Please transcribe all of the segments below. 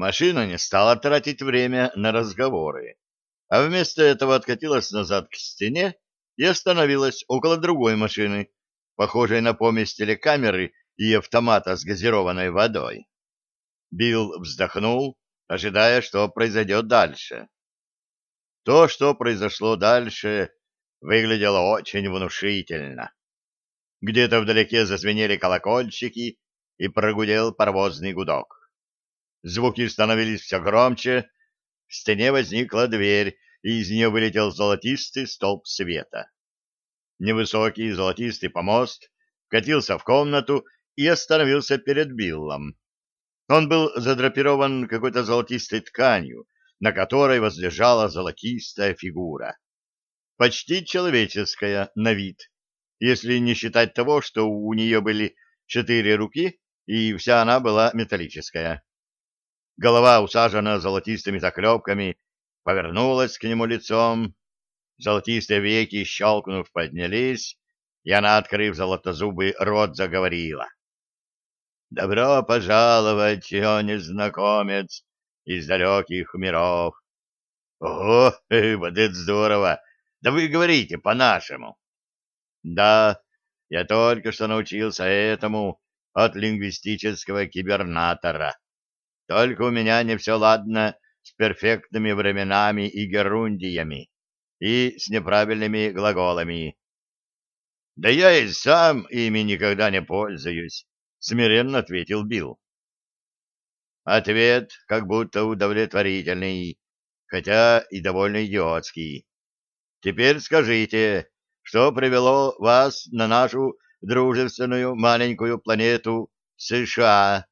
Машина не стала тратить время на разговоры, а вместо этого откатилась назад к стене и остановилась около другой машины, похожей на помесь телекамеры и автомата с газированной водой. Билл вздохнул, ожидая, что произойдет дальше. То, что произошло дальше, выглядело очень внушительно. Где-то вдалеке зазвенели колокольчики и прогудел паровозный гудок. Звуки становились все громче, в стене возникла дверь, и из нее вылетел золотистый столб света. Невысокий золотистый помост катился в комнату и остановился перед Биллом. Он был задрапирован какой-то золотистой тканью, на которой возлежала золотистая фигура. Почти человеческая на вид, если не считать того, что у нее были четыре руки, и вся она была металлическая. Голова усажена золотистыми заклепками, повернулась к нему лицом, золотистые веки, щелкнув, поднялись, и она, открыв золотозубый рот, заговорила. «Добро пожаловать, о незнакомец из далеких миров!» «Ого, вот это здорово! Да вы говорите по-нашему!» Да, я только что научился этому от лингвистического кибернатора. Только у меня не все ладно с перфектными временами и герундиями и с неправильными глаголами. Да я и сам ими никогда не пользуюсь, смиренно ответил Билл. Ответ как будто удовлетворительный, хотя и довольно идиотский. Теперь скажите, что привело вас на нашу дружественную маленькую планету США.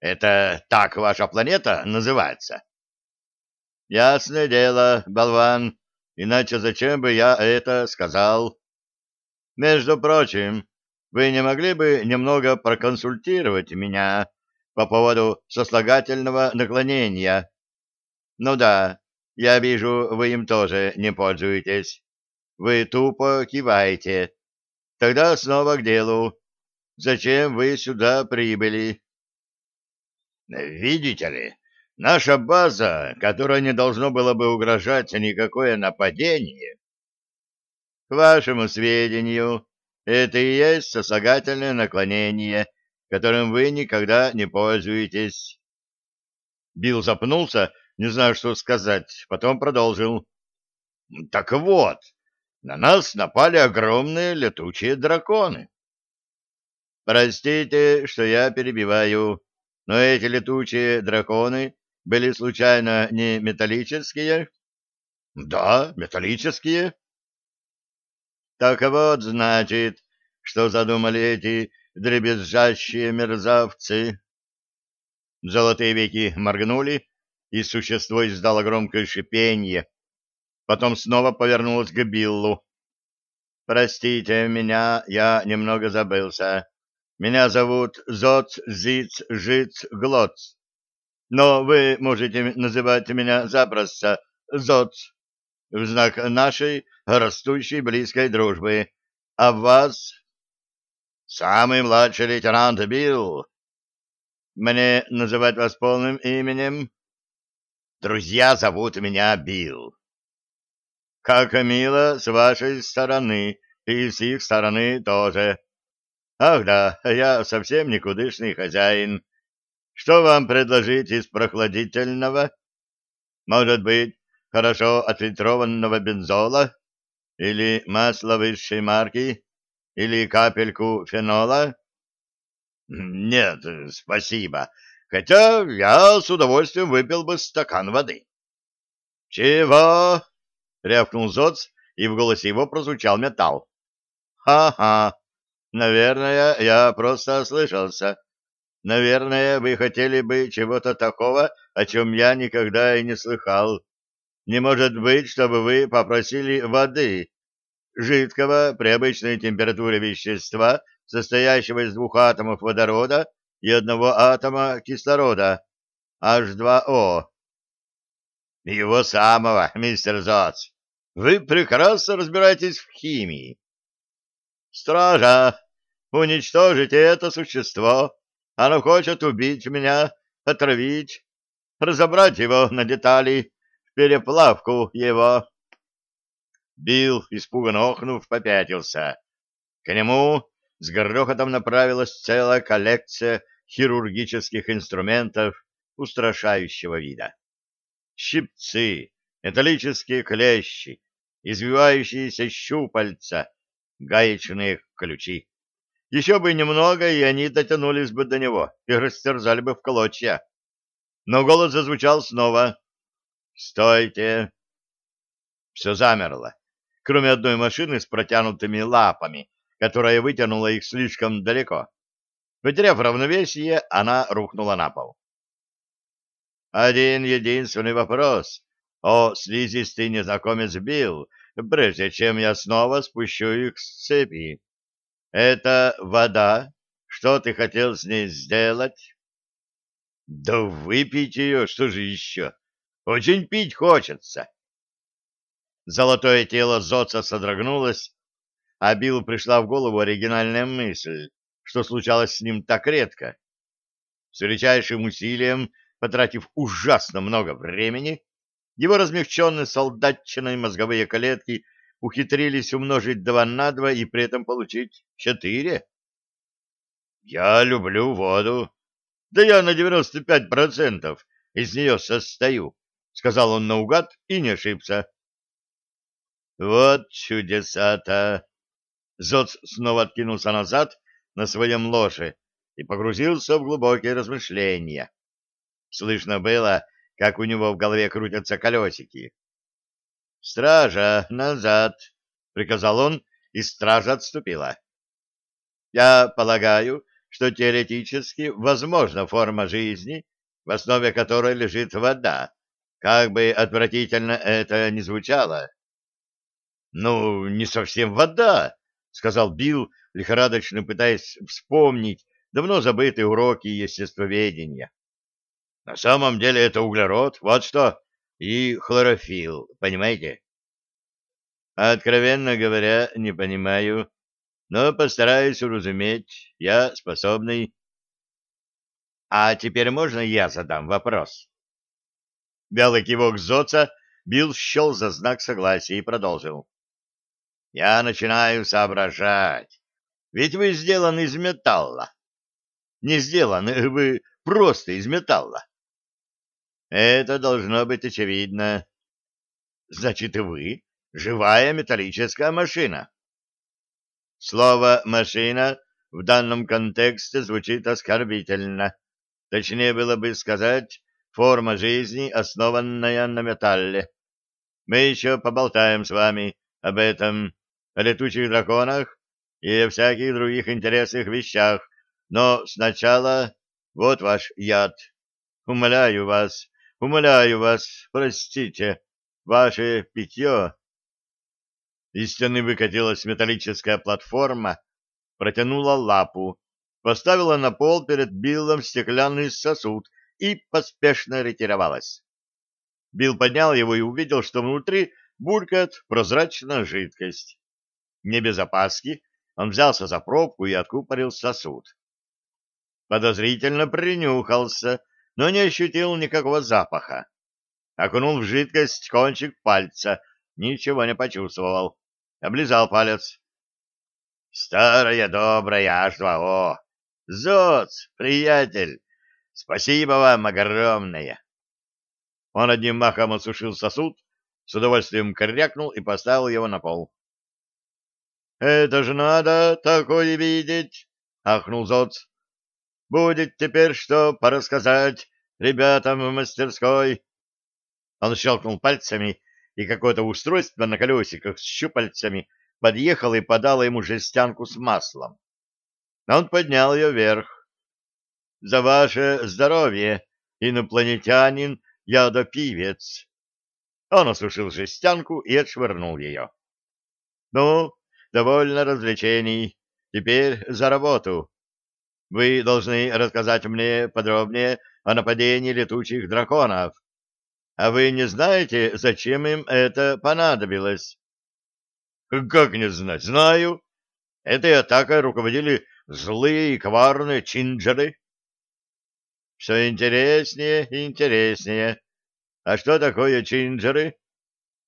Это так ваша планета называется? Ясное дело, болван, иначе зачем бы я это сказал? Между прочим, вы не могли бы немного проконсультировать меня по поводу сослагательного наклонения? Ну да, я вижу, вы им тоже не пользуетесь. Вы тупо киваете. Тогда снова к делу. Зачем вы сюда прибыли? Видите ли, наша база, которая не должно было бы угрожать никакое нападение. К вашему сведению, это и есть сослагательное наклонение, которым вы никогда не пользуетесь. Билл запнулся, не знаю, что сказать, потом продолжил. Так вот, на нас напали огромные летучие драконы. Простите, что я перебиваю, но эти летучие драконы были случайно не металлические? Да, металлические. Так вот, значит, что задумали эти дребезжащие мерзавцы. Золотые веки моргнули, и существо издало громкое шипение, Потом снова повернулась к Биллу. «Простите меня, я немного забылся. Меня зовут Зоц Зиц Жиц Глоц. Но вы можете называть меня запросто Зоц, в знак нашей растущей близкой дружбы. А вас...» «Самый младший лейтенант Билл. Мне называть вас полным именем?» «Друзья зовут меня Билл. Как мило с вашей стороны, и с их стороны тоже. Ах да, я совсем никудышный хозяин. Что вам предложить из прохладительного? Может быть, хорошо отфильтрованного бензола? Или масло высшей марки? Или капельку фенола? Нет, спасибо. Хотя я с удовольствием выпил бы стакан воды. Чего? — рявкнул Зоц, и в голосе его прозвучал металл. «Ха-ха! Наверное, я просто ослышался. Наверное, вы хотели бы чего-то такого, о чем я никогда и не слыхал. Не может быть, чтобы вы попросили воды, жидкого при обычной температуре вещества, состоящего из двух атомов водорода и одного атома кислорода, H2O. Его самого, мистер Зоц. Вы прекрасно разбираетесь в химии. Стража, уничтожите это существо. Оно хочет убить меня, отравить, разобрать его на детали, переплавку его. Билл, испуганно охнув, попятился. К нему с грохотом направилась целая коллекция хирургических инструментов устрашающего вида. Щипцы, металлические клещи, извивающиеся щупальца, гаечные ключи. Еще бы немного, и они дотянулись бы до него и растерзали бы в клочья. Но голос зазвучал снова. «Стойте!» Все замерло, кроме одной машины с протянутыми лапами, которая вытянула их слишком далеко. Потеряв равновесие, она рухнула на пол. Один единственный вопрос. О, слизистый незнакомец Билл, прежде чем я снова спущу их с цепи. Это вода. Что ты хотел с ней сделать? Да выпить ее, что же еще? Очень пить хочется. Золотое тело Зоца содрогнулось, а Биллу пришла в голову оригинальная мысль, что случалось с ним так редко. С величайшим усилием, потратив ужасно много времени, его размягченные солдатчиной мозговые клетки ухитрились умножить два на два и при этом получить четыре. «Я люблю воду. Да я на девяносто пять процентов из нее состою», — сказал он наугад и не ошибся. «Вот чудеса-то!» Зоц снова откинулся назад на своем ложе и погрузился в глубокие размышления. Слышно было, как у него в голове крутятся колесики. «Стража, назад!» — приказал он, и стража отступила. «Я полагаю, что теоретически возможна форма жизни, в основе которой лежит вода, как бы отвратительно это ни звучало». «Ну, не совсем вода», — сказал Билл, лихорадочно пытаясь вспомнить давно забытые уроки естествоведения. «На самом деле это углерод, вот что, и хлорофилл, понимаете? Откровенно говоря, не понимаю, но постараюсь уразуметь, я способный. А теперь можно я задам вопрос? Белый кивок Зоца Билл счел за знак согласия и продолжил. Я начинаю соображать. Ведь вы сделаны из металла. Не сделаны, вы просто из металла. Это должно быть очевидно. Значит, и вы живая металлическая машина. Слово «машина» в данном контексте звучит оскорбительно. Точнее было бы сказать «форма жизни, основанная на металле». Мы еще поболтаем с вами об этом, о летучих драконах и о всяких других интересных вещах, но сначала вот ваш яд. Умоляю вас, Умоляю вас, простите, ваше питье. Из стены выкатилась металлическая платформа, протянула лапу, поставила на пол перед Биллом стеклянный сосуд и поспешно ретировалась. Билл поднял его и увидел, что внутри булькает прозрачная жидкость. Не без опаски он взялся за пробку и откупорил сосуд. Подозрительно принюхался, но не ощутил никакого запаха. Окунул в жидкость кончик пальца, ничего не почувствовал. Облизал палец. Старая добрая H2O. Зоц, приятель, спасибо вам огромное. Он одним махом осушил сосуд, с удовольствием крякнул и поставил его на пол. — Это же надо такое видеть! — ахнул Зоц. Будет теперь что порассказать ребятам в мастерской. Он щелкнул пальцами, и какое-то устройство на колесиках с щупальцами подъехало и подало ему жестянку с маслом. Он поднял ее вверх. «За ваше здоровье, инопланетянин, ядопивец!» Он осушил жестянку и отшвырнул ее. «Ну, довольно развлечений. Теперь за работу. Вы должны рассказать мне подробнее о нападении летучих драконов. А вы не знаете, зачем им это понадобилось? Как не знать? Знаю. Этой атакой руководили злые и коварные чинджеры. Все интереснее и интереснее. А что такое чинджеры?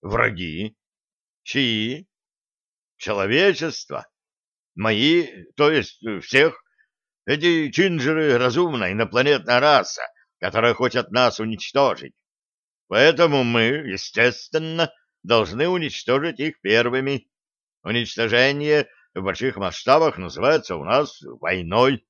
Враги. Чьи? Человечество. Мои, то есть всех. Эти чинджеры — разумная инопланетная раса, которая хочет нас уничтожить. Поэтому мы, естественно, должны уничтожить их первыми. Уничтожение в больших масштабах называется у нас войной.